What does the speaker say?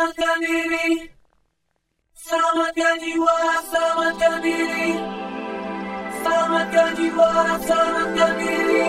selamatkan diri. Selamatkan jiwa, selamatkan diri. Selamatkan jiwa, selamatkan diri.